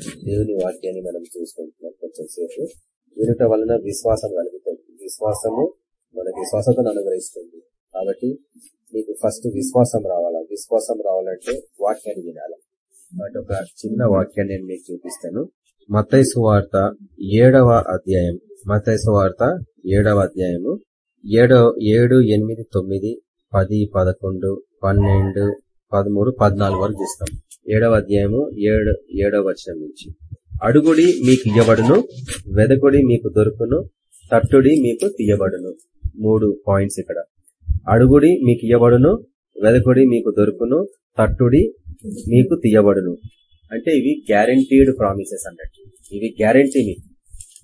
దేవుని వాక్యాన్ని మనం చూసుకుంటున్నాం కొంచెం సేపు వినుట వలన విశ్వాసం కలుగుతుంది. విశ్వాసము మనకి విశ్వాసతను అనుగ్రహిస్తుంది. కాబట్టి మీకు ఫస్ట్ విశ్వాసం రావాలా? విశ్వాసం రావాలంటే వాక్యాన్ని వినాలి? బట్ ఒక చిన్న వాక్యాన్ని నేను మీకు చూపిస్తాను. మతైసు వార్త ఏడవ అధ్యాయం. మతైసు వార్త ఏడవ అధ్యాయము. ఏడో ఏడు ఎనిమిది తొమ్మిది పది పదకొండు పన్నెండు పదమూడు పద్నాలుగు వరకు చూస్తాం. ఏడవ అధ్యాయము ఏడు ఏడవ వచనం నుంచి. అడుగుడి మీకు ఇయ్యబడును వెదకుడి మీకు దొరుకును తట్టుడి మీకు తీయబడును. మూడు పాయింట్స్ ఇక్కడ. అడుగుడి మీకు ఇయ్యబడును వెదకుడి మీకు దొరుకును తట్టుడి మీకు తీయబడును. అంటే ఇవి గ్యారంటీడ్ ప్రామిసెస్ అన్నట్టు. ఇవి గ్యారంటీ మీకు.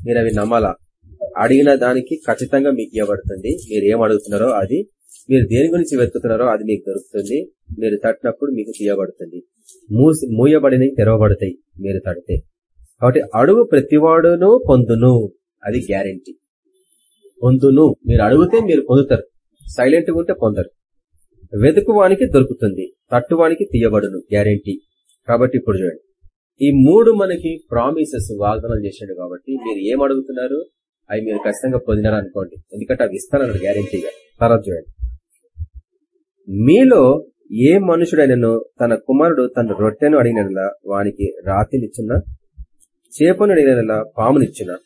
మీరు అవి నమ్మాలా? అడిగిన దానికి ఖచ్చితంగా మీకు ఇవ్వబడుతుంది మీరు ఏం అడుగుతున్నారో అది మీరు దేని గురించి వెతుకుతున్నారో అది మీకు దొరుకుతుంది. మీరు తట్టినప్పుడు మీకు తీయబడుతుంది. మూసి మూయబడినవి తెరవబడతాయి మీరు తడితే. కాబట్టి అడుగు ప్రతివాడును పొందును. అది గ్యారంటీ. పొందును. మీరు అడిగితే మీరు పొందుతారు. సైలెంట్గా ఉంటే పొందరు. వెతుకువానికి దొరుకుతుంది. తట్టువానికి తీయబడును. గ్యారంటీ. కాబట్టి ఇప్పుడు చూడండి. ఈ మూడు మనకి ప్రామిసెస్ వాగ్దానం చేసాడు కాబట్టి మీరు ఏం అడుగుతున్నారు? అవి మీరు ఖచ్చితంగా పొందినారు అనుకోండి ఎందుకంటే అవి ఇస్తానన్నాడు గ్యారంటీగా. తర్వాత చూడండి. మీలో ఏ మనుషుడైనను తన కుమారుడు తన రొట్టెను అడిగినలా వానికి రాతినిచ్చున్నా చేపను అడిగినలా పామునిచ్చున్నా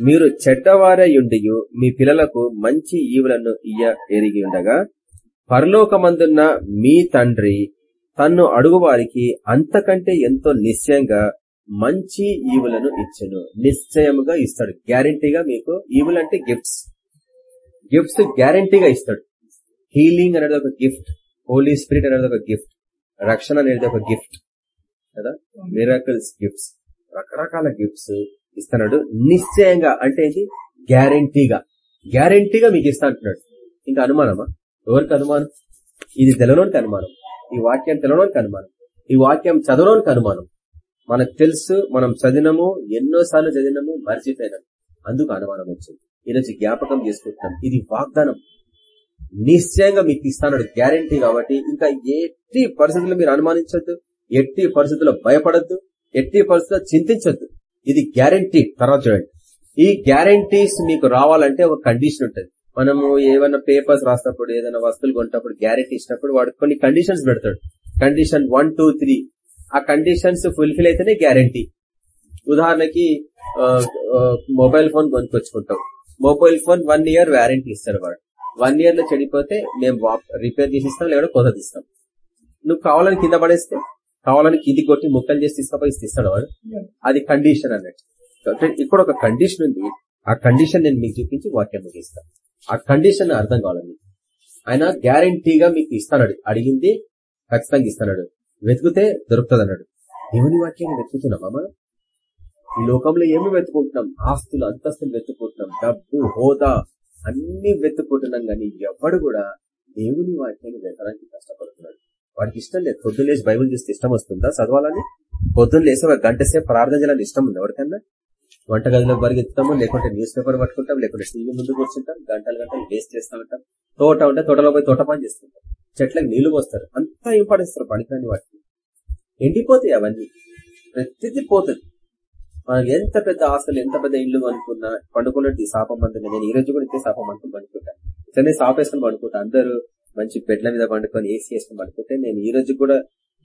మీరు చెడ్డవారయుండి మీ పిల్లలకు మంచి ఈవులను ఇయ్య ఎరిగి ఉండగా పరలోకమందున్న మీ తండ్రి తన్ను అడుగువారికి అంతకంటే ఎంతో నిశ్చయంగా మంచి ఈవులను ఇచ్చను. నిశ్చయముగా ఇస్తాడు. గ్యారంటీగా మీకు ఈవులు అంటే గిఫ్ట్స్ గిఫ్ట్స్ గ్యారంటీగా ఇస్తాడు. హీలింగ్ అనేది ఒక గిఫ్ట్ హోలీ స్పిరిట్ అనేది ఒక గిఫ్ట్ రక్షణ అనేది ఒక గిఫ్ట్ కదా? మిరాకల్స్ గిఫ్ట్స్ రకరకాల గిఫ్ట్స్ ఇస్తున్నాడు. నిశ్చయంగా అంటే ఏంటి? గ్యారంటీగా. గ్యారంటీగా మీకు ఇస్తా అంటున్నాడు. ఇంకా అనుమానమా? ఎవరికి అనుమానం? ఇది తెలవడానికి అనుమానం. ఈ వాక్యం తెలవడానికి అనుమానం. ఈ వాక్యం చదవడానికి అనుమానం. మనకు తెలుసు మనం చదివినము ఎన్నోసార్లు చదివినము మర్చిపోయినాం. అందుకు అనుమానం వచ్చింది. ఈరోజు జ్ఞాపకం చేసుకుంటున్నాం. ఇది వాగ్దానం. నిశ్చయంగా మీకు ఇస్తానడు గ్యారంటీ కాబట్టి ఇంకా ఎట్టి పరిస్థితుల్లో మీరు అనుమానించొద్దు ఎట్టి పరిస్థితుల్లో భయపడద్దు ఎట్టి పరిస్థితుల్లో చింతించొద్దు. ఇది గ్యారంటీ. తర్వాత చూడండి. ఈ గ్యారంటీస్ మీకు రావాలంటే ఒక కండిషన్ ఉంటుంది. మనము ఏమైనా పేపర్స్ రాసినప్పుడు ఏదైనా వస్తువులు కొంటప్పుడు గ్యారంటీ ఇచ్చినప్పుడు వాడు కొన్ని కండిషన్స్ పెడతాడు. Condition one two three. ఆ కండిషన్స్ ఫుల్ఫిల్ అయితేనే గ్యారంటీ. ఉదాహరణకి mobile phone కొనుక్కొచ్చుకుంటాం. Mobile phone one year warranty ఇస్తారు వాడు. వన్ ఇయర్లో చెడిపోతే మేము రిపేర్ చేసి ఇస్తాం లేదా కొత్త ఇస్తాం నువ్వు కావాలని కింద పడేస్తే కావాలని కింది కొట్టి ముక్కలు చేసి తీసుకపోయి తీస్తాడు వాడు. అది కండిషన్ అన్నట్టు. ఇక్కడ ఒక కండిషన్ ఉంది. ఆ కండిషన్ నేను మీకు చూపించి వాక్యం ముగిస్తాను ఆ కండిషన్ అర్థం కావాలని ఆయన గ్యారంటీగా మీకు ఇస్తాడు అడిగింది ఖచ్చితంగా ఇస్తాడు. వెతికితే దొరుకుతుంది అన్నాడు దేవుని వాక్యాన్ని వెతుకుతున్నామా మనం ఈ లోకంలో ఏమి వెతుకుంటున్నాం? ఆస్తులు అంతస్తులు వెతుకుంటున్నాం. డబ్బు హోదా అన్ని వెతుక్కుంటున్నాం కానీ ఎవడు కూడా దేవుని వాక్యాన్ని వెతడానికి కష్టపడుతున్నాడు. వాడికి ఇష్టం లేదు. పొద్దున్న లేచి బైబుల్ చూస్తే ఇష్టం వస్తుందా చదవాలని? పొద్దున్న లేసి ఒక గంట సేపు ప్రార్థన చేయాలని ఇష్టం ఉంది ఎవరికన్నా? వంటగదిలో పరిగెత్తుతాము లేకుంటే న్యూస్ పేపర్ పట్టుకుంటాం లేకుంటే టీవీ ముందు కూర్చుంటాం గంటలు గంటలు వేస్ట్ చేస్తా ఉంటాం. తోట ఉంటే తోటలో పోయి తోట పని చేస్తుంటాం చెట్లకు నీళ్ళు పోస్తారు. అంతా ఇంపార్టెన్స్ పనికిరాని వాటికి. ఎండిపోతాయి అవన్నీ. ప్రతిదీ పోతుంది. మనకి ఎంత పెద్ద ఆస్తులు ఎంత పెద్ద ఇల్లు అనుకున్నా పండుకున్నట్టు ఈ శాపం అంటుంది నేను ఈ రోజు కూడా ఇంతే శాపం అనుకుని పండుకుంటా. ఇట్లనే సాపేసుకుని పడుకుంటా. అందరూ మంచి బెడ్ల మీద పండుకొని ఏసీ వేసుకుని పడుకుంటే నేను ఈ రోజు కూడా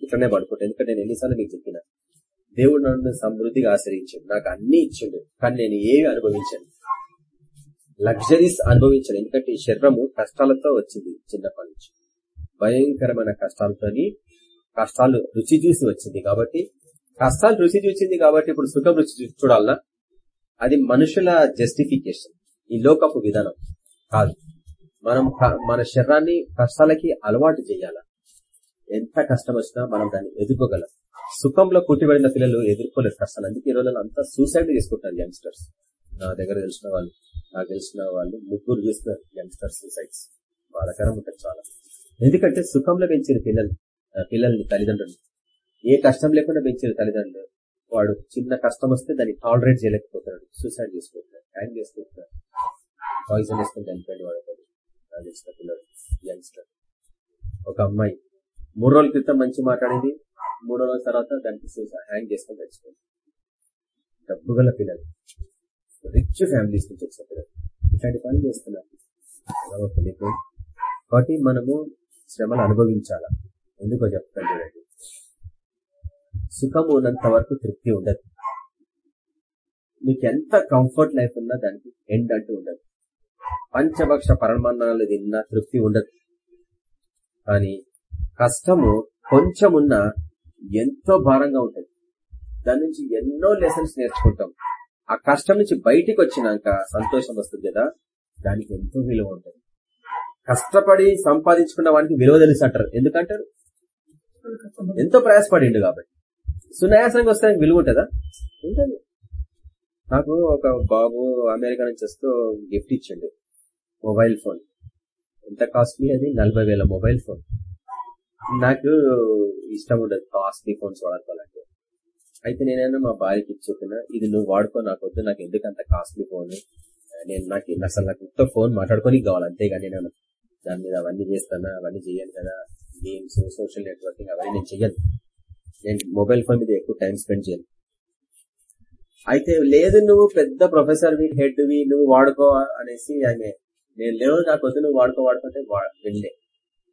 ఇట్లనే పడుకుంటా. ఎందుకంటే నేను ఎన్నిసార్లు మీకు చెప్పిన దేవుడు నన్ను సమృద్ధిగా ఆశ్రయించాడు. నాకు అన్ని ఇచ్చిండు కానీ నేను ఏవి అనుభవించాను లగ్జరీస్ అనుభవించాను ఎందుకంటే ఈ శరీరము కష్టాలతో వచ్చింది చిన్నప్పటి నుంచి. భయంకరమైన కష్టాలతోని కష్టాలు రుచి చూసి వచ్చింది కాబట్టి కష్టాలు రుచి చూసింది కాబట్టి ఇప్పుడు సుఖం రుచి చూడాలనా? అది మనుషుల జస్టిఫికేషన్ ఈ లోకపు విధానం. కాదు. మనం మన శరీరాన్ని కష్టాలకి అలవాటు చేయాల? ఎంత కష్టం వచ్చినా మనం దాన్ని ఎదుర్కోగలం. సుఖంలో పుట్టిబడిన పిల్లలు ఎదుర్కోలేరు కష్టాలు. అందుకే ఈ రోజుల్లో అంతా సూసైడ్ చేసుకుంటారు యంగ్స్టర్స్ నా దగ్గర తెలిసిన వాళ్ళు నాకు తెలిసిన వాళ్ళు ముగ్గురు చూస్తున్నారు యంగ్స్టర్స్ సూసైడ్స్ బాధకరం ఉంటుంది చాలా ఎందుకంటే సుఖంలో పెంచిన పిల్లలు పిల్లల్ని తల్లిదండ్రులు ఏ కష్టం లేకుండా పెంచారు తల్లిదండ్రులు. వాడు చిన్న కష్టం వస్తే దాన్ని టాలరేట్ చేయలేకపోతున్నాడు. సూసైడ్ చేసుకుంటున్నాడు. హ్యాంగ్ చేసుకుంటున్నాడు. పాయిజన్ వేసుకుని చనిపోయాడు వాడు నాకు తెలిసిన పిల్లడు. యంగ్స్టర్ ఒక అమ్మాయి. మూడు రోజుల క్రితం మంచి మాట్లాడింది మూడో రోజుల తర్వాత దానికి హ్యాంగ్ చేసుకుని చచ్చిపోయింది డబ్బు గల పిల్లలు. రిచ్ ఫ్యామిలీస్ నుంచి వచ్చిన పిల్లలు. ఇట్లాంటి పని చేస్తున్నారు. కాబట్టి మనము శ్రమలు అనుభవించాలా? ఎందుకో చెప్తాను చూడండి. సుఖము ఉన్నంత వరకు తృప్తి ఉండదు. మీకు ఎంత కంఫర్ట్ లైఫ్ ఉన్నా దానికి ఎండ్ అంటూ ఉండదు. పంచభక్ష పరమాన్నాలు తిన్నా తృప్తి ఉండదు. కానీ కష్టము కొంచెమున్నా ఎంతో భారంగా ఉంటుంది. దాని నుంచి ఎన్నో లెసన్స్ నేర్చుకుంటాం. ఆ కష్టం నుంచి బయటికి వచ్చినాక సంతోషం వస్తుంది కదా దానికి ఎంతో విలువ ఉంటుంది. కష్టపడి సంపాదించుకున్న వానికి విలువ తెలుసు అంటారు. ఎందుకంటారు? ఎంతో ప్రయాసపడిండు కాబట్టి. సునాయాసంగా వస్తే విలువ ఉంటుందా? ఉంటుంది. నాకు ఒక బాబు అమెరికా నుంచి వస్తూ గిఫ్ట్ ఇచ్చిండు. Mobile phone. ఎంత కాస్ట్లీ అది? నలభై వేల మొబైల్ ఫోన్. నాకు ఇష్టం ఉండదు కాస్ట్లీ ఫోన్స్ వాడుకోవాలంటే. అయితే నేనైనా మా భార్యకి ఇచ్చి ఇది నువ్వు వాడుకో నాకు వద్దు నాకు ఎందుకు అంత కాస్ట్లీ ఫోన్ నేను నాకు అసలు నాకు ఇంత ఫోన్ మాట్లాడుకొని కావాలి అంతేగాని నేను దాని మీద అవన్నీ చేస్తానా అవన్నీ చేయను కదా? గేమ్స్ సోషల్ నెట్వర్కింగ్ అవన్నీ నేను చెయ్యను. నేను మొబైల్ ఫోన్ మీద ఎక్కువ టైం స్పెండ్ చేయను. అయితే లేదు నువ్వు పెద్ద ప్రొఫెసర్ వి హెడ్ వి నువ్వు వాడుకో అనేసి ఆమె నేను లేవు నాకు వద్దు నువ్వు వాడుకో వాడుకుంటే వెళ్ళే.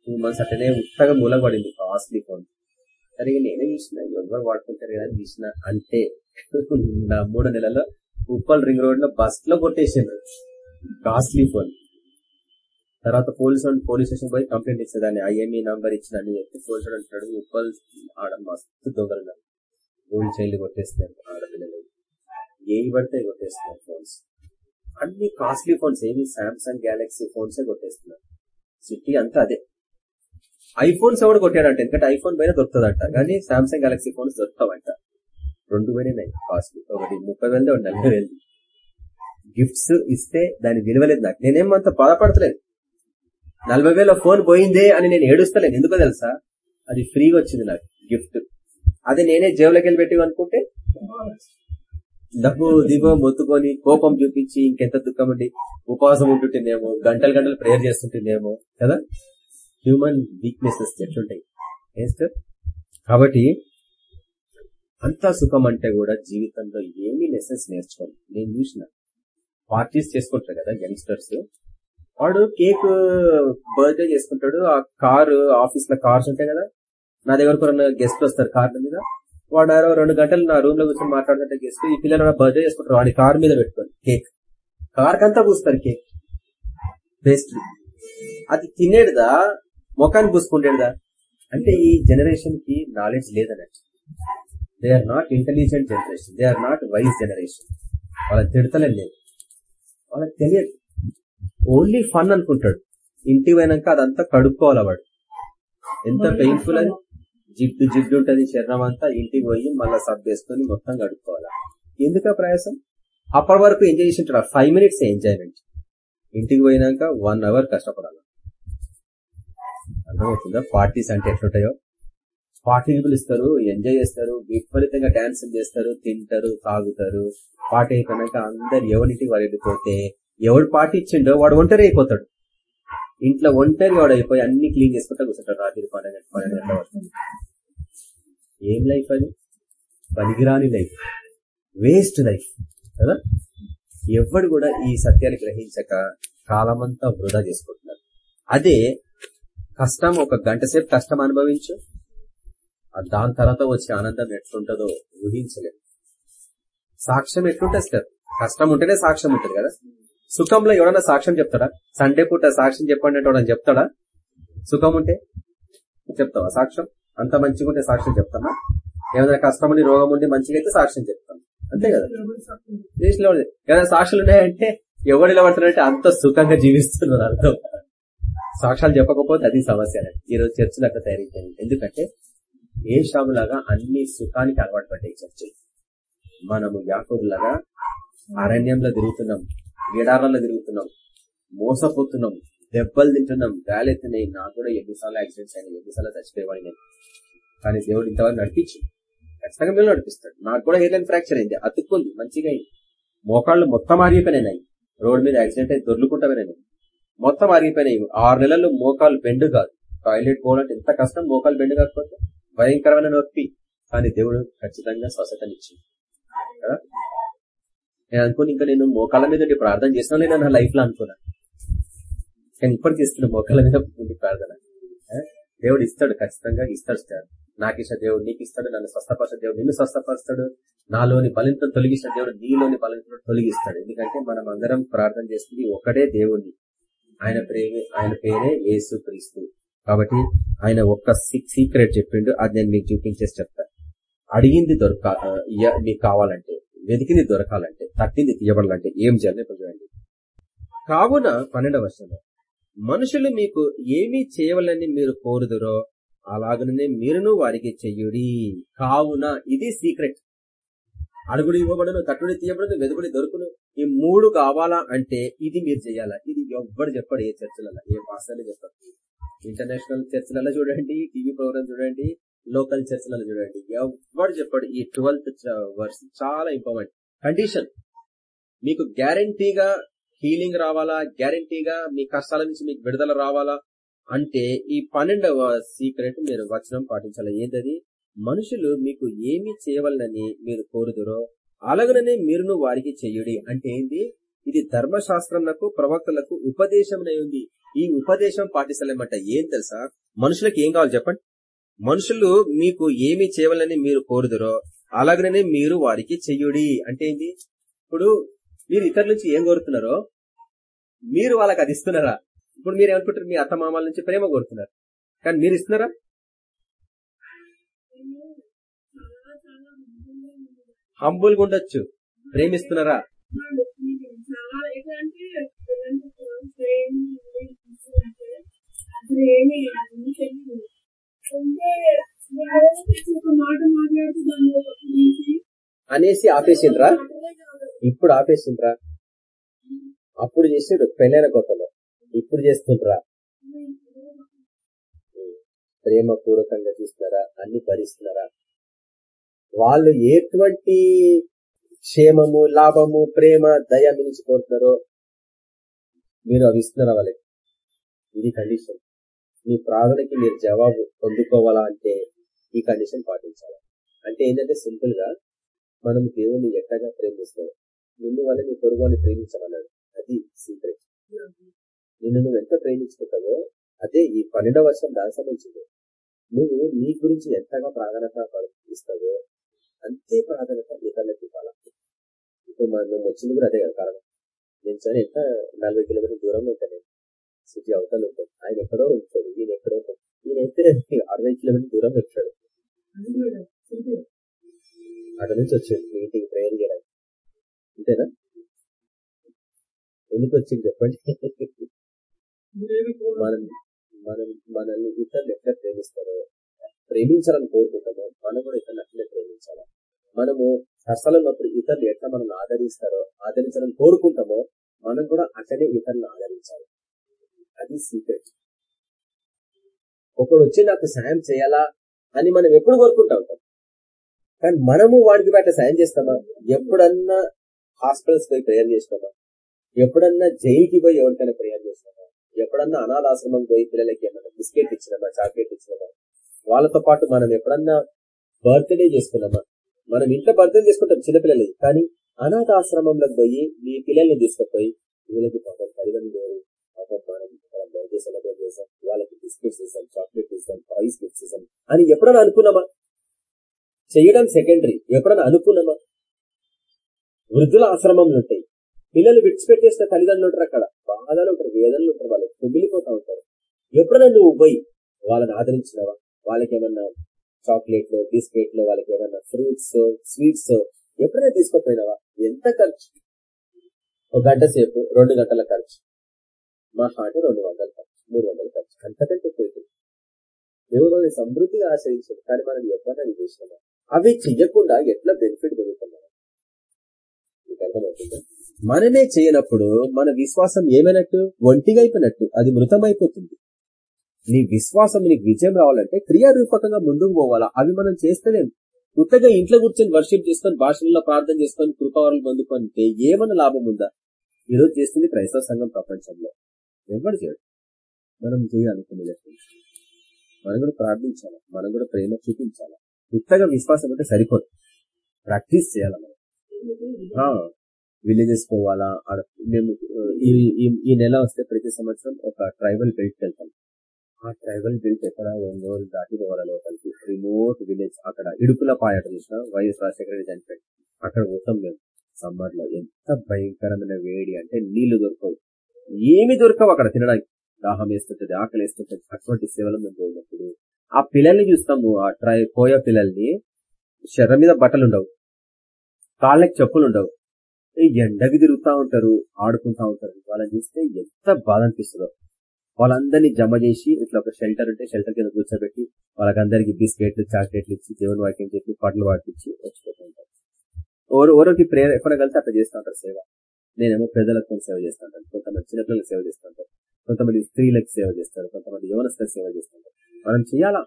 టూ మంత్స్ అట్టనే ఉత్తగా మూలపడింది కాస్ట్లీ ఫోన్ సరే నేనే చూసిన? ఎవరు వాడుకుంటారు కదా చూసిన. అంతే. నా మూడు నెలల్లో ఉప్పల్ రింగ్ రోడ్లో బస్లో కొట్టేసాను కాస్ట్లీ ఫోన్ తర్వాత పోలీస్ పోలీస్ స్టేషన్ పోయి కంప్లైంట్ ఇచ్చేదాన్ని. ఐఎంఈ నంబర్ ఇచ్చిన అని చెప్పి పోలీసు అంటాడు ఉప్పల్ ఆడ మస్తు దొంగలు రూల్ చైల్డ్ కొట్టేస్తున్నారు ఆడపిల్లలు. ఏవి పడితే కొట్టేస్తున్నారు ఫోన్స్. అన్ని కాస్ట్లీ ఫోన్స్. ఏవి సామ్సంగ్ గ్యాలక్సీ ఫోన్స్ కొట్టేస్తున్నారు. సిటీ అంతా అదే. ఐఫోన్స్ ఎవడు కొట్టాడంట ఎందుకంటే ఐఫోన్ పైన దొరుకుతుందంట. కానీ సామ్సంగ్ గెలాక్సీ ఫోన్స్ దొరుకుతావంట రెండు పోయినాయి కాస్ట్ ఒకటి ముప్పై వేలది ఒకటి నలభై వేలది గిఫ్ట్స్ ఇస్తే దాని విలువలేదు నాకు. అంత బాధపడతలేదు. నలభై వేల ఫోన్ పోయిందే అని నేను ఏడుస్తలేను. ఎందుకో తెలుసా? అది ఫ్రీగా వచ్చింది నాకు గిఫ్ట్. అది నేనే జేబులోకి వెళ్ళి పెట్టి అనుకుంటే డబ్బు దిగో మొత్తుకొని కోపం చూపించి ఇంకెంత దుఃఖం ఉండి ఉపవాసం ఉంటుంటేనేమో గంటలు గంటలు ప్రేయర్ చేస్తుంటేనేమో కదా? హ్యూమన్ వీక్నెసెస్ ఎట్లుంటాయి? సార్? కాబట్టి అంత సుఖం అంటే కూడా జీవితంలో ఏమీ లెసన్స్ నేర్చుకోవాలి నేను చూసిన పార్టీస్ చేసుకుంటారు కదా యంగ్స్టర్స్ వాడు కేక్ బర్త్డే చేసుకుంటాడు. ఆ కారు ఆఫీస్లో కార్స్ ఉంటాయి కదా. నా దగ్గర కొన్ని గెస్ట్ వస్తారు కార్ మీద. వాడు రెండు గంటలు నా రూమ్లో కూర్చొని మాట్లాడుతుంటే గెస్ట్ ఈ పిల్లలు బర్త్డే చేసుకుంటారు? వాడి కార్ మీద పెట్టుకోండి కేక్. కార్ కంతా పూస్తారు కేక్. పేస్ట్రీ అది తినేడుదా? ముఖాన్ని పూసుకుంటేడుదా? అంటే ఈ జనరేషన్కి నాలెడ్జ్ లేదన్నట్టు. They are not intelligent generation they are not wise generation వాళ్ళకి తిడతలేదు లేదు వాళ్ళకి తెలియదు. ఓన్లీ ఫన్ అనుకుంటాడు. ఇంటికి పోయినాక అదంతా కడుక్కోవాలి వాడు. ఎంత పెయిన్ఫుల్ అది జిడ్డు జిడ్డు ఉంటది శరీరం అంతా ఇంటికి పోయి మళ్ళీ సబ్ వేసుకొని మొత్తం కడుక్కోవాలా. ఎందుక ప్రయాసం? అప్పటి వరకు ఎంజాయ్ చేసి ఫైవ్ మినిట్స్ ఎంజాయ్మెంట్ ఇంటికి పోయినాక వన్ అవర్ కష్టపడాలి. అర్థమవుతుందా? పార్టీస్ అంటే ఎట్లుంటాయో? పార్టీలు పిలుస్తారు ఎంజాయ్ చేస్తారు విపరీతంగా డాన్స్ చేస్తారు తింటారు తాగుతారు. పార్టీ అయిపోయినాక అందరు ఎవరింటికి వాడు వెళ్ళిపోతే ఎవడు పాట ఇచ్చిండో వాడు ఒంటరి అయిపోతాడు. ఇంట్లో ఒంటరి వాడు అయిపోయి అన్ని క్లీన్ చేసుకుంటా కూర్చుంటాడు రాత్రి పన్నెండు పన్నెండు గంటల వరకు. ఏం లైఫ్ అది? పనికిరాని లైఫ్ వేస్ట్ లైఫ్ కదా? ఎవడు కూడా ఈ సత్యాన్ని గ్రహించక కాలమంతా వృధా చేసుకుంటున్నారు అదే కష్టం ఒక గంట సేపు కష్టం అనుభవించు. దాని తర్వాత వచ్చే ఆనందం ఎట్లుంటుందో ఊహించలేదు సాక్ష్యం ఎట్లుంటుంది సార్ కష్టం ఉంటేనే సాక్ష్యం ఉంటుంది కదా? సుఖంలో ఎవడన్నా సాక్ష్యం చెప్తాడా? సండే పూట సాక్ష్యం చెప్పండి అంటే వాడని చెప్తాడా? సుఖం ఉంటే చెప్తావా సాక్ష్యం? అంత మంచిగా ఉంటే సాక్ష్యం చెప్తామా? ఏమైనా కష్టం ఉండి రోగం ఉండి మంచిగా అయితే సాక్ష్యం చెప్తాం. అంతే కదా? దేశంలో ఏదైనా సాక్షులు ఉన్నాయంటే ఎవడు నిలబడుతున్నారంటే అంత సుఖంగా జీవిస్తున్నారు అర్థం. సాక్ష్యాలు చెప్పకపోతే అది సమస్య ఈ రోజు చర్చలు అక్కడ తయారైపోయింది ఎందుకంటే ఏ లాగా అన్ని సుఖానికి అలవాటు పడ్డాయి చర్చలు. మనము యాకోబులాగా అరణ్యంలో తిరుగుతున్నాం. ఎడారాల్లో తిరుగుతున్నాం. మోసపోతున్నాం. దెబ్బలు తింటున్నాం. గాలెత్తున్నాయి నాకు కూడా ఎన్నిసార్లు యాక్సిడెంట్స్ అయినాయి. ఎన్నిసార్లు చచ్చిపోయేవాడినాయి కానీ దేవుడు ఇంతవరకు నడిపించి ఖచ్చితంగా మీరు నడిపిస్తాడు. నాకు కూడా ఎయిర్లైన్ ఫ్రాక్చర్ అయింది. అతుక్కుంది. మంచిగా అయింది. మోకాళ్ళు మొత్తం ఆరిగిపోయినాయి రోడ్డు మీద యాక్సిడెంట్ అయితే దొర్లుకుంటామేనాయి మొత్తం ఆరిగిపోయినాయి. ఆరు నెలలు మోకాలు బెండు కాదు. టాయిలెట్ పోవాలంటే ఎంత కష్టం మోకాలు బెండు కాకపోతే? భయంకరమైన నొప్పి. కానీ దేవుడు ఖచ్చితంగా స్వస్థతనిచ్చింది. కదా? అనుకుని ఇంకా నేను మోకాళ్ళ మీద ఉండి ప్రార్థన చేసినా లేదా నా లైఫ్లో అనుకున్నా కానీ ఇప్పటికి ఇస్తున్న మోకాళ్ళ మీద ఉండి ప్రార్థన. దేవుడు ఇస్తాడు ఖచ్చితంగా ఇస్తాడు సార్. నాకు ఇష్ట దేవుడు నీకు ఇస్తాడు నన్ను స్వస్థపరిచిన దేవుడు నిన్ను స్వస్థపరుస్తాడు. నాలోని బలింతం తొలగించిన దేవుడు నీలోని బలింతం తొలగిస్తాడు. ఎందుకంటే మనం అందరం ప్రార్థన చేస్తుంది ఒకటే దేవుడిని ఆయన ప్రేమే ఆయన పేరే యేసు క్రీస్తు. కాబట్టి ఆయన ఒక్క సీక్రెట్ చెప్పిండు అది నేను మీకు చూపించేసి చెప్తా. అడిగింది దొరక మీకు కావాలంటే. వెతికింది దొరకాలంటే తట్టింది తీయబడాలంటే ఏం చేయాలి ఇప్పుడు చూడండి కావున పన్నెండవ వర్షంలో మనుషులు మీకు ఏమి చేయవాలని మీరు కోరుదురో అలాగనే మీరును వారికి చెయ్యుడి కావున ఇది సీక్రెట్. అడుగుడు ఇవ్వబడును తట్టుడి తీయబడును వెదుగుడి దొరుకును ఈ మూడు కావాలా అంటే ఇది మీరు చేయాలా? ఇది ఎవ్వడు చెప్పడు ఏ చర్చలలో ఏ పాస్టర్లు చెప్పారు ఇంటర్నేషనల్ చర్చలలో చూడండి టీవీ ప్రోగ్రామ్ చూడండి లోకల్ చర్చలలో చూడండి. ఎవరు చెప్పాడు ఈ ట్వెల్త్ వర్స్ చాలా ఇంపార్టెంట్. కండిషన్. మీకు గ్యారంటీగా హీలింగ్ రావాలా? గ్యారంటీగా మీ కష్టాల నుంచి మీకు విడుదల రావాలా? అంటే ఈ పన్నెండవ సీక్రెట్ మీరు వచనం పాటించాలి? ఏంటది? మనుషులు మీకు ఏమి చేయవలనని మీరు కోరుదురో అలాగనే మీరును వారికి చెయ్యుడి అంటే ఏంది? ఇది ధర్మశాస్త్రంకు ప్రవక్తలకు ఉపదేశం ఉంది. ఈ ఉపదేశం పాటిస్తలేమంట ఏం తెలుసా? మనుషులకు ఏం కావాలి చెప్పండి. మనుషులు మీకు ఏమి చేయాలని మీరు కోరుదురో అలాగనే మీరు వారికి చెయ్యుడి అంటే ఏంటి? ఇప్పుడు మీరు ఇతరుల నుంచి ఏం కోరుతున్నారో మీరు వాళ్ళకి అది ఇస్తున్నారా? ఇప్పుడు మీరు ఏమనుకుంటారు? మీ అత్త మామల నుంచి ప్రేమ కోరుతున్నారు. కానీ మీరు ఇస్తున్నారా? హంబుల్గా హంబుల్ ఉండొచ్చు. ప్రేమిస్తున్నారా? అంటే అనేసి ఆపేసిండ్రా? ఇప్పుడు ఆపేసిండ్రా? అప్పుడు చేసాడు పెళ్ళైన కొత్తలో. ఇప్పుడు చేస్తుండ్రా? ప్రేమ పూర్వకంగా చూస్తున్నారా? అన్ని భరిస్తున్నారా? వాళ్ళు ఎటువంటి క్షేమము లాభము ప్రేమ దయ మించి కోరుతున్నారో మీరు అవి ఇస్తున్నారా వాళ్ళకి? ఇది కండిషన్ మీ ప్రార్థనకి మీరు జవాబు పొందుకోవాలా అంటే ఈ కండిషన్ పాటించాలి? అంటే ఏంటంటే సింపుల్గా మనం దేవుణ్ణి ఎట్టగా ప్రేమిస్తాం నిన్ను వల్ల నీ పొరుగుని ప్రేమించమన్నాడు అది సీక్రెట్ నిన్ను నువ్వు ఎంత ప్రేమించుకుంటావో అదే ఈ పన్నెండవ వర్షం దాని సంబంధించింది. నువ్వు నీ గురించి ఎంతగా ప్రాధాన్యత ఇస్తావో అంతే ప్రాధాన్యత ఇతరులకు ఇవ్వాలి? ఇప్పుడు మనం వచ్చింది కూడా అదే కదా కారణం. నేను సరే ఎంత నలభై కిలోమీటర్ దూరంలో ఉంటాను సిటీ అవతల ఉంటాను ఆయన ఎక్కడో ఉంటాడు ఈయన ఎక్కడో ఉంటాడు. ఈయన అయితే అరవై కిలోమీటర్ దూరం వచ్చాడు. అక్కడ నుంచి వచ్చాడు మీటింగ్ ప్రేయర్ చేయడానికి. అంతేనా? ఎందుకు వచ్చింది చెప్పండి. మనం మనం మనల్ని ఇతరులు ఎట్లా ప్రేమిస్తారో ప్రేమించాలని కోరుకుంటామో మనం కూడా ఇతరులు అట్లనే ప్రేమించాలి? మనము కష్టాలు ఉన్నప్పుడు ఇతరులు ఎట్లా మనల్ని ఆదరిస్తారో ఆదరించాలని కోరుకుంటామో మనం కూడా అట్లనే ఇతరులను ఆదరించాలి. అది సీక్రెట్ ఒకడు వచ్చి నాకు సాయం చేయాలా అని మనం ఎప్పుడు కోరుకుంటా? ఉంటాం కానీ మనము వాడికి బయట సాయం చేస్తామా? ఎప్పుడన్నా హాస్పిటల్స్ పోయి ప్రేయర్ చేసినామా? ఎప్పుడన్నా జైలుకి పోయి ఎవరికైనా ప్రేయర్ చేసినామా? ఎప్పుడన్నా అనాథాశ్రమం పోయి పిల్లలకి ఏమన్నా బిస్కెట్ ఇచ్చినామా? చాక్లెట్ ఇచ్చినామా? వాళ్ళతో పాటు మనం ఎప్పుడన్నా బర్త్డే చేసుకున్నామా? మనం ఇంట్లో బర్త్డే చేసుకుంటాం చిన్నపిల్లలు. కానీ అనాథాశ్రమంలోకి పోయి మీ పిల్లల్ని తీసుకుపోయి వీళ్ళకి పాపం తల్లిదండ్రులు పాపం బర్త్డే సెలబ్రేట్ చేసాం వాళ్ళకి బిస్కెట్స్ ఇస్తాం చాక్లెట్ ఇస్తాం ఐస్ గిఫ్ట్స్ ఇస్తాం అని ఎప్పుడైనా అనుకున్నామా? చేయడం సెకండరీ ఎప్పుడైనా అనుకున్నామా? వృద్ధుల ఆశ్రమంలో ఉంటాయి పిల్లలు విడిచిపెట్టేసిన తల్లిదండ్రులు ఉంటారు అక్కడ. బాధలు ఉంటారు వేదనలు ఉంటారు వాళ్ళు కుమిలిపోతూ ఉంటారు. ఎప్పుడైనా నువ్వు పోయి వాళ్ళని ఆదరించినవా? వాళ్ళకి ఏమన్నా చాక్లెట్లు బిస్కెట్లు వాళ్ళకి ఏమన్నా ఫ్రూట్స్ స్వీట్స్ ఎప్పుడైనా తీసుకోపోయినావా? ఎంత ఖర్చు? ఒక గంట సేపు రెండు గంటల ఖర్చు. మా హార్ట్ రెండు వందల ఖర్చు మూడు వందల ఖర్చు. అంతకంటే పోయింది దేవుడు మనల్ని సమృద్ధిగా ఆశ్రయించాడు. కానీ మనం ఎప్పుడైనా చేసినామా? అవి చెయ్యకుండా ఎట్లా బెనిఫిట్ పొందుతున్నాం? మీకు అర్థమవుతుందా? మనమే చేయనప్పుడు మన విశ్వాసం ఏమైనట్టు? ఒంటిగా అయిపోయినట్టు. అది మృతమైపోతుంది. నీ విశ్వాసం నీకు విజయం రావాలంటే క్రియారూపకంగా ముందుకు పోవాలా? అవి మనం చేస్తలేం. ఉత్తగా ఇంట్లో కూర్చొని వర్షిప్ చేసుకొని భాషల్లో ప్రార్థన చేసుకొని కృపావరలు పొందుకుంటే ఏమైనా లాభం ఉందా? ఈ రోజు చేస్తుంది క్రైస్తవ సంఘం ప్రపంచంలో. ఎవరు చేయడు. మనం చేయాలనుకునే మనం కూడా ప్రార్థించాలి? మనం కూడా ప్రేమ చూపించాలి? కొత్తగా విశ్వాసం అంటే సరిపోదు. ప్రాక్టీస్ చేయాలి మనం? విలేజెస్ పోవాలా? మేము ఈ ఈ- నెల వస్తే ప్రతి సంవత్సరం ఒక ట్రైబల్ బెల్ట్ వెళ్తాం. ఆ ట్రైబల్ బెల్ట్ ఎక్కడ ఒంగోలు దాటి పోవాలా లోపలికి రిమోట్ విలేజ్ అక్కడ ఇడుపుల పాయట చూసిన వైఎస్ రాజశేఖర రెడ్డి అక్కడ పోతాం మేము. సమ్మర్లో ఎంత భయంకరమైన వేడి అంటే నీళ్ళు దొరకవు. ఏమి దొరకవు అక్కడ తినడానికి. దాహం వేస్తుంటది ఆకలి వేస్తుంటది అటువంటి సేవలు మేము పోయినప్పుడు ఆ పిల్లల్ని చూస్తాము ఆ ట్రై కోయ పిల్లల్ని. శరీరం మీద బట్టలు ఉండవు. కాళ్ళకి చెప్పులు ఉండవు. ఎండకి తిరుగుతా ఉంటారు ఆడుకుంటా ఉంటారు. వాళ్ళని చూస్తే ఎంత బాధ అనిపిస్తుందో. వాళ్ళందరినీ జమ చేసి ఇట్లా ఒక షెల్టర్ ఉంటే షెల్టర్ కింద కూర్చోబెట్టి వాళ్ళకందరికి బిస్కెట్లు చాక్లెట్లు ఇచ్చి దేవుని వాక్యం చెప్పి పట్లు పాటించి వచ్చిపోతూ ఉంటారు. ఓరు ఓరికి ప్రేర ఎక్కడ కలిసి అట్లా చేస్తూ ఉంటారు సేవ. నేనేమో పెద్దలకు కొన్ని సేవ చేస్తుంటాను. కొంతమంది చిన్నపిల్లలకు సేవ చేస్తుంటారు. కొంతమంది స్త్రీలకు సేవ చేస్తారు. కొంతమంది యవనస్తులకు సేవ చేస్తుంటారు. మనం చేయాలా?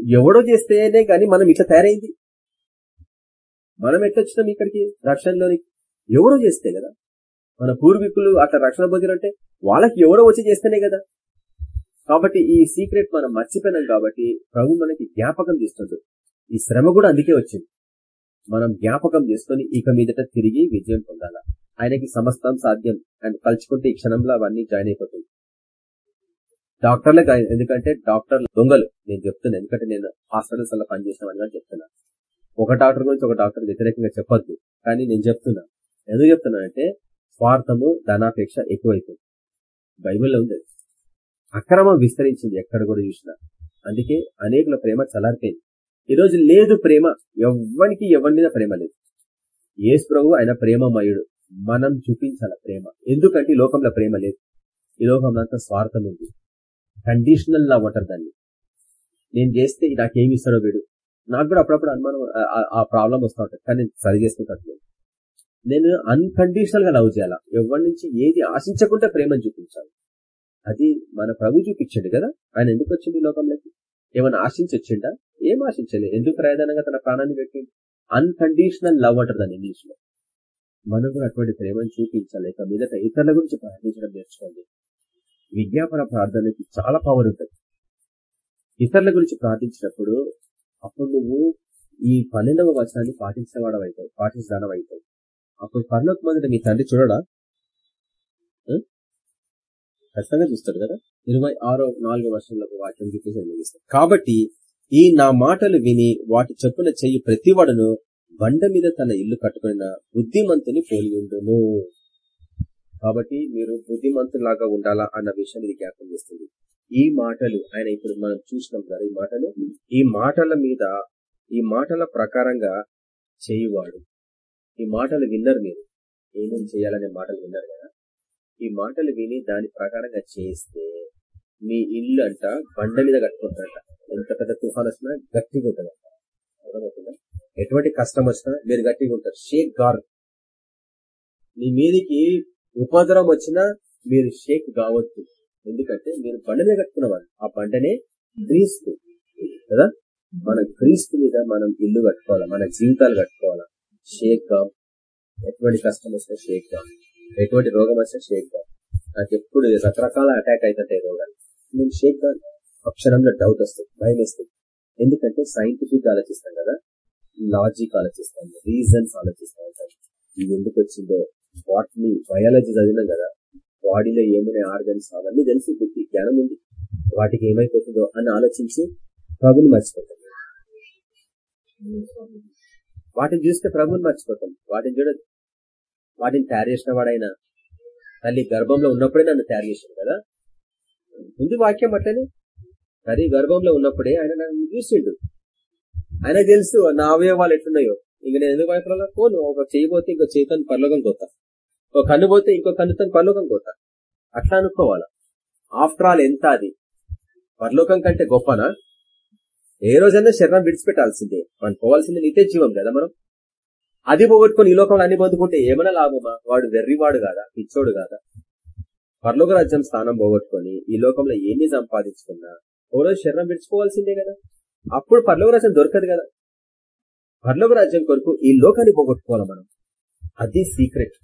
ఎవడో చేస్తేనే కానీ మనం ఇట్లా తయారైంది. మనం ఎట్లొచ్చినాం ఇక్కడికి? రక్షణలోని ఎవరో చేస్తే కదా? మన పూర్వీకులు అట్లా రక్షణ పొందినంటే వాళ్ళకి ఎవరో వచ్చి చేస్తేనే కదా? కాబట్టి ఈ సీక్రెట్ మనం మర్చిపోయినాం కాబట్టి ప్రభు మనకి జ్ఞాపకం చేస్తుండ్రు ఈ శ్రమ కూడా అందుకే వచ్చింది. మనం జ్ఞాపకం చేసుకొని ఇక మీదట తిరిగి విజయం పొందాలా? ఆయనకి సమస్తం సాధ్యం. అండ్ కలుచుకుంటే ఈ క్షణంలో అవన్నీ జాయిన్ అయిపోతుంది డాక్టర్లకు ఎందుకంటే డాక్టర్లు దొంగలు. నేను చెప్తున్నా. ఎందుకంటే నేను హాస్పిటల్స్ అలా పనిచేసిన అని చెప్తున్నా. ఒక డాక్టర్ గురించి ఒక డాక్టర్ వ్యతిరేకంగా చెప్పొద్దు. కానీ నేను చెప్తున్నా. ఎందుకు చెప్తున్నానంటే స్వార్థము ధనాపేక్ష ఎక్కువైపోయింది. బైబిల్లో ఉంది. అక్రమం విస్తరించింది. ఎక్కడ కూడా చూసినా. అందుకే అనేకుల ప్రేమ చలారిపోయింది ఈ రోజు లేదు ప్రేమ. ఎవరికి ఎవరి మీద ప్రేమ లేదు. యేసు ప్రభు ఆయన ప్రేమమయుడు. మనం చూపించాల ప్రేమ. ఎందుకంటే ఈ లోకంలో ప్రేమ లేదు. ఈ లోకంలో అంతా స్వార్థం ఉంది. కండిషనల్ లవ్ అంటారు దాన్ని. నేను చేస్తే నాకేమి ఇస్తాడో వీడు. నాకు కూడా అప్పుడప్పుడు అనుమానం ఆ- ఆ ప్రాబ్లం వస్తూ ఉంటుంది. కానీ నేను సరి చేసుకుంటాను. నేను అన్కండిషనల్గా లవ్ చేయాలా? ఎవరి నుంచి ఏది ఆశించకుండా ప్రేమను చూపించాలి? అది మన ప్రభు చూపించండి కదా? ఆయన ఎందుకు వచ్చింది ఈ లోకంలోకి? ఏమైనా ఆశించి వచ్చిండా ఏం ఆశించలే. ఎందుకు ప్రయోజనంగా తన ప్రాణాన్ని పెట్టింది అన్కండిషనల్ లవ్ అంటారు దాని ఇంగ్లీష్లో మనం కూడా అటువంటి ప్రేమను చూపించాలి ఇక మీదట ఇతరుల గురించి ప్రార్థించడం నేర్చుకోండి. విజ్ఞాపన ప్రార్థనకి చాలా పవర్ ఉంటుంది. ఇతరుల గురించి ప్రార్థించినప్పుడు అప్పుడు నువ్వు ఈ పన్నెండవ వచనాన్ని పాటించేవాడవైతావు పాటించడానవైతావు. అప్పుడు పర్లోక మందిని మీ తండ్రి చూడడా? ఖచ్చితంగా చూస్తాడు కదా? ఇరవై ఆరో నాలుగో వర్షంలో వాక్యం చూపించి కాబట్టి ఈ నా మాటలు విని వాటి చెప్పున చెయ్యి ప్రతివాడును బండ మీద తన ఇల్లు కట్టుకున్న బుద్ధిమంతుని పోలి ఉండును. కాబట్టి మీరు బుద్ధిమంతులాగా ఉండాలా అన్న విషయాన్ని ఇది జ్ఞాపకం చేస్తుంది. ఈ మాటలు ఆయన ఇప్పుడు మనం చూసినాం కదా ఈ మాటలు ఈ మాటల మీద ఈ మాటల ప్రకారంగా చేయువాడు. ఈ మాటలు విన్నారు మీరు. ఏమేం చేయాలనే మాటలు విన్నారు కదా? ఈ మాటలు విని దాని ప్రకారంగా చేస్తే మీ ఇల్లు అంట బండ మీద కట్టుకుంటారంట. ఎంత పెద్ద తుఫాన్ వచ్చినా గట్టిగా ఉంటుందంట అర్థమవుతుందా? ఎటువంటి కష్టం వచ్చినా మీరు గట్టిగా ఉంటారు. షేక్ గార్. మీ మీదికి ఉపద్రవం వచ్చినా మీరు షేక్ కావద్దు. ఎందుకంటే మీరు బండ మీద కట్టుకున్నవాళ్ళు ఆ బండనే క్రీస్తు. కదా? మన క్రీస్తు మీద మనం ఇల్లు కట్టుకోవాలా? మన జీవితాలు కట్టుకోవాలా? షేక్ ఎటువంటి కష్టం వచ్చినా షేక్గా ఎటువంటి రోగం వచ్చినా షేక్గా నాకు ఎప్పుడు రకరకాల అటాక్ అవుతుంటాయి రోగాలు. నేను షేక్గా అక్షరంలో డౌట్ వస్తుంది భయం వేస్తుంది. ఎందుకంటే సైంటిఫిక్ ఆలోచిస్తాం కదా. లాజిక్ ఆలోచిస్తాం రీజన్స్ ఆలోచిస్తాం ఉంటాం ఇది ఎందుకు వచ్చిందో వాటిని బయాలజీ చదివినాం కదా. బాడీలో ఏమైనా ఆర్గన్స్ అవన్నీ తెలిసి. బుద్ధి జ్ఞానం ఉంది. వాటికి ఏమైపోతుందో అని ఆలోచించి ప్రభుని మర్చిపోతాం. వాటిని చూస్తే ప్రభుని మర్చిపోతాం. వాటిని చూడదు వాటిని తయారు చేసిన వాడైనా తల్లి గర్భంలో ఉన్నప్పుడే నన్ను తయారు చేశాడు కదా? ఉంది వాక్యం అట్లనే? తల్లి గర్భంలో ఉన్నప్పుడే ఆయన నన్ను చూసిండు. ఆయన తెలుసు నా అవయవాలు ఎట్లున్నాయో. ఇంక నేను ఎందుకు భయపడాలా పోను? ఒక చేయబోతే పోతే ఇంకో చేతితో పరలోకం కోతా ఒక కన్ను పోతే ఇంకో కన్నుతో పరలోకం కోతా అట్లా అనుకోవాలా? ఆఫ్టర్ ఆల్ ఎంత అది? పరలోకం కంటే గొప్పనా? ఏ రోజైనా శరణం విడిచిపెట్టాల్సిందే. మనం పోవాల్సింది నిత్య జీవం కదా మనం? అది పోగొట్టుకుని ఈ లోకంలో అన్ని పొందుకుంటే ఏమైనా లాభమా? వాడు వెర్రివాడు కాదా? పిచ్చోడు కాదా? పరలోక రాజ్యం స్థానం పోగొట్టుకొని ఈ లోకంలో ఏమి సంపాదించుకున్నా ఓ రోజు శరీరం విడిచిపోవాల్సిందే కదా. అప్పుడు పర్లోక రాజ్యం దొరకదు కదా. పరలోక రాజ్యం కొరకు ఈ లోకాన్ని పోగొట్టుకోవాలి మనం. అది సీక్రెట్.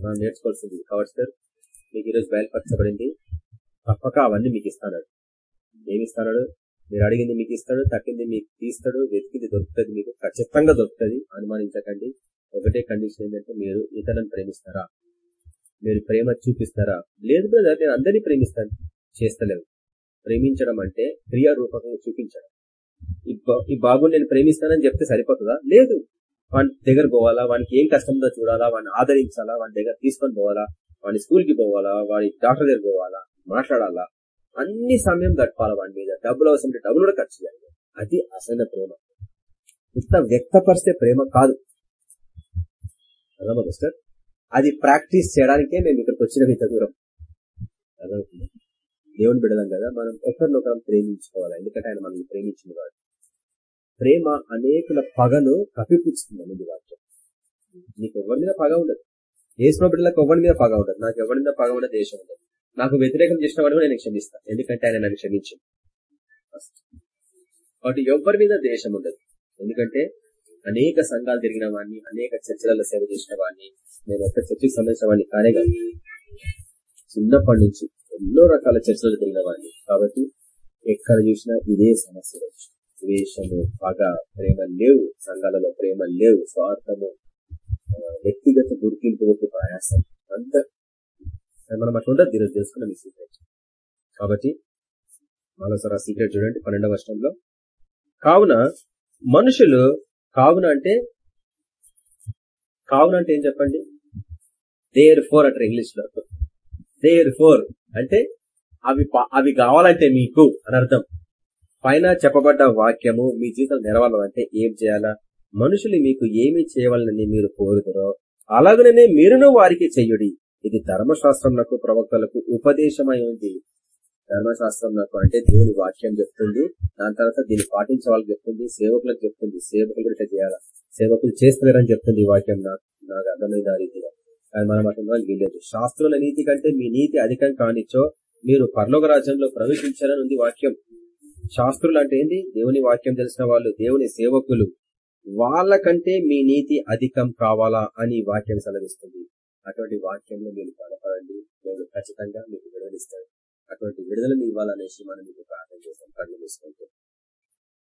మనం నేర్చుకోవాల్సింది కాబట్టి సార్ మీకు ఈరోజు బయలుపరచబడింది. తప్పక అవన్నీ మీకు ఇస్తాడు ఏమి ఇస్తాడు మీరు అడిగింది మీకు ఇస్తాడు తక్కింది మీకు తీస్తాడు వెతికింది దొరుకుతుంది మీకు ఖచ్చితంగా దొరుకుతుంది. అనుమానించకండి. ఒకటే కండిషన్ ఏంటంటే మీరు ఇతరులను ప్రేమిస్తారా? మీరు ప్రేమ చూపిస్తారా? లేదు బ్రదర్ నేను అందరినీ ప్రేమిస్తాను. చేస్తలేవు ప్రేమించడం అంటే క్రియారూపకంగా చూపించడం. ఈ బాబుని నేను ప్రేమిస్తానని చెప్తే సరిపోతుందా? లేదు. వాడి దగ్గర పోవాలా? వానికి ఏం కష్టం ఉందో చూడాలా? వాడిని ఆదరించాలా? వాడి దగ్గర తీసుకొని పోవాలా? వాడి స్కూల్కి పోవాలా? వాడి డాక్టర్ దగ్గర పోవాలా? మాట్లాడాలా? అన్ని సమయం గడపాలా వాడి మీద. డబ్బులు అవసరం డబ్బులు కూడా ఖర్చు చేయాలి. అది అసలైన ప్రేమ. ఇంత వ్యక్తపరిస్తే ప్రేమ కాదు. అర్థమా సార్ అది ప్రాక్టీస్ చేయడానికే మేము ఇక్కడికి వచ్చిన ఇంత దూరం. అర్థమవుతుంది? దేవుని బిడలం కదా మనం ఒకరినొకరం ప్రేమించుకోవాలి. ఎందుకంటే ఆయన మనల్ని ప్రేమించింది వాడు. ప్రేమ అనేకుల పగను కప్పిపుచ్చుతుంది అనేది వాక్యం. నీకు ఎవరి మీద పగ ఉండదు. ఏసులో బిడ్డలకు ఎవరి మీద పగ ఉండదు. నాకు ఎవరి మీద పగ ఉండదు దేశం ఉండదు. నాకు వ్యతిరేకం చేసిన వాడు నేను క్షమిస్తాను ఎందుకంటే ఆయన నన్ను క్షమించింది కాబట్టి ఎవరి మీద దేశం ఉండదు. ఎందుకంటే అనేక సంఘాలు తిరిగిన వాడిని అనేక చర్చలలో సేవ చేసిన వాడిని నేను ఒక చర్చకు సంబంధించిన వాడిని కానే కాదు. చిన్నప్పటి నుంచి ఎన్నో రకాల చర్చలు తిరిగిన వాడిని. కాబట్టి ఎక్కడ చూసినా ఇదే సమస్య ద్వేషము పగ ప్రేమ లేవు. సంఘాలలో ప్రేమ లేవు. స్వార్థము వ్యక్తిగత గుర్తింపు ప్రయాసం. అంత మనం అట్లుంటే దీని ఈరోజు తెలుసుకున్నాం ఈ సీక్రెట్ కాబట్టి మరోసారి ఆ సీక్రెట్ చూడండి పన్నెండవ వర్షంలో కావున మనుషులు కావున అంటే కావున అంటే ఏం చెప్పండి? దేర్ ఫోర్ అంటారు ఇంగ్లీష్లో. దేర్ ఫోర్ అంటే అవి అవి కావాలంటే మీకు అని అర్థం. పైన చెప్పబడ్డ వాక్యము మీ జీవితం నెరవాలంటే ఏం చేయాలా? మనుషులు మీకు ఏమి చేయవాలని మీరు కోరుతారో అలాగనే మీరును వారికి చెయ్యుడి ఇది ధర్మశాస్త్రంకు ప్రవక్తలకు ఉపదేశమై ఉంది. ధర్మశాస్త్రం నాకు అంటే దేవుని వాక్యం చెప్తుంది. దాని తర్వాత దీన్ని పాటించవాళ్ళకి చెప్తుంది. సేవకులకు చెప్తుంది. సేవకులు ఇట్లా చేయాలా? సేవకులు చేస్తున్నారని చెప్తుంది ఈ వాక్యం నాకు నాకు అర్థమైన రీతిగా. కానీ మనం అట్లా వీలేదు శాస్త్రుల నీతి కంటే మీ నీతి అధికం కానిచ్చో మీరు పర్లోక రాజ్యంలో ప్రవేశించారని ఉంది వాక్యం. శాస్త్రులు అంటే ఏంటి దేవుని వాక్యం తెలిసిన వాళ్ళు దేవుని సేవకులు. వాళ్ళకంటే మీ నీతి అధికం కావాలా అని వాక్యం సెలవిస్తుంది. అటువంటి వాక్యంలో మీరు బలపడండి. దేవుడు ఖచ్చితంగా మీకు విడుదలిస్తాడు అటువంటి విడుదల ఇవ్వాలనేసి మనం మీకు ప్రార్థన చేస్తాం. కళ్ళు తీసుకుంటూ